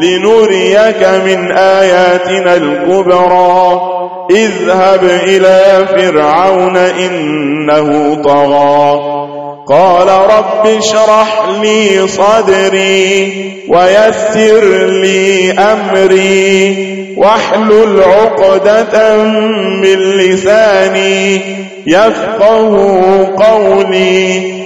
لنريك من آياتنا الكبرى. اذهب إلى فرعون إنه طغى. قال رب شرح لي صدري ويسر لي أمري. واحلل عقدة من لساني يفقه قولي.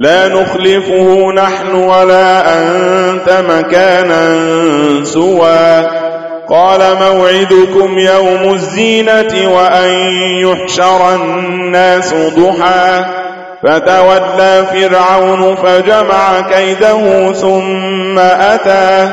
لا نخلفه نحن ولا أنت مكانا سوى. قال موعدكم يوم الزينة وأن يحشر الناس ضحى. فتولى فرعون فجمع كيده ثم أتى.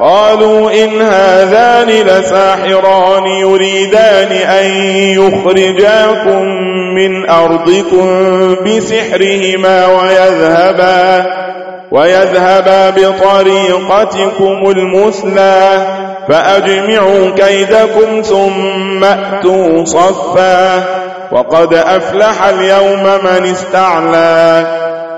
قالوا إن هذان لساحران يريدان أن يخرجاكم من أرضكم بسحرهما ويذهبا ويذهبا بطريقتكم المثلى فأجمعوا كيدكم ثم أتوا صفا وقد أفلح اليوم من استعلى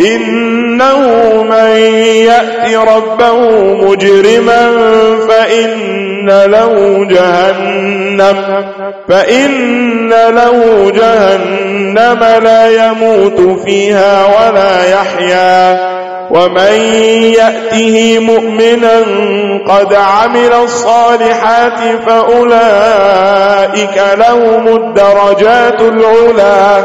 إنه من يأتي ربه مجرما فإن له جهنم فإن له جهنم لا يموت فيها ولا يحيا. ومن يأته مؤمنا قد عمل الصالحات فأولئك لهم الدرجات الْعُلَىٰ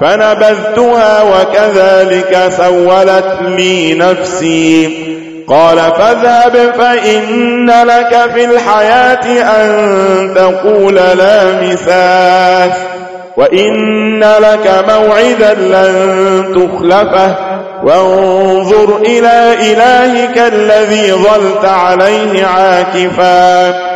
فنبذتها وكذلك سولت لي نفسي. قال فاذهب فإن لك في الحياة أن تقول لا مثال وإن لك موعدا لن تخلفه. وانظر إلى إلهك الذي ظلت عليه عاكفاً.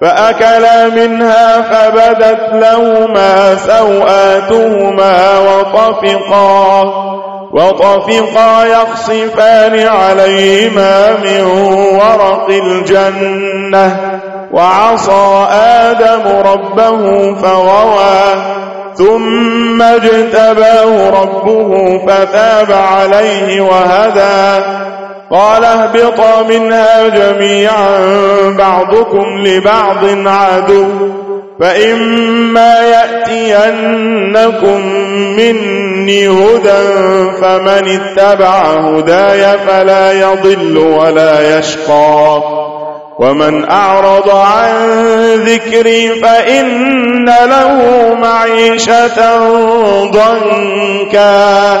فأكلا منها فبدت لهما سوآتهما وطفقا وطفقا يخصفان عليهما من ورق الجنة وعصى آدم ربه فغوى ثم اجتباه ربه فتاب عليه وهدى قال اهبطا منها جميعا بعضكم لبعض عدو فإما يأتينكم مني هدى فمن اتبع هدايا فلا يضل ولا يشقى ومن أعرض عن ذكري فإن له معيشة ضنكا